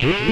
Música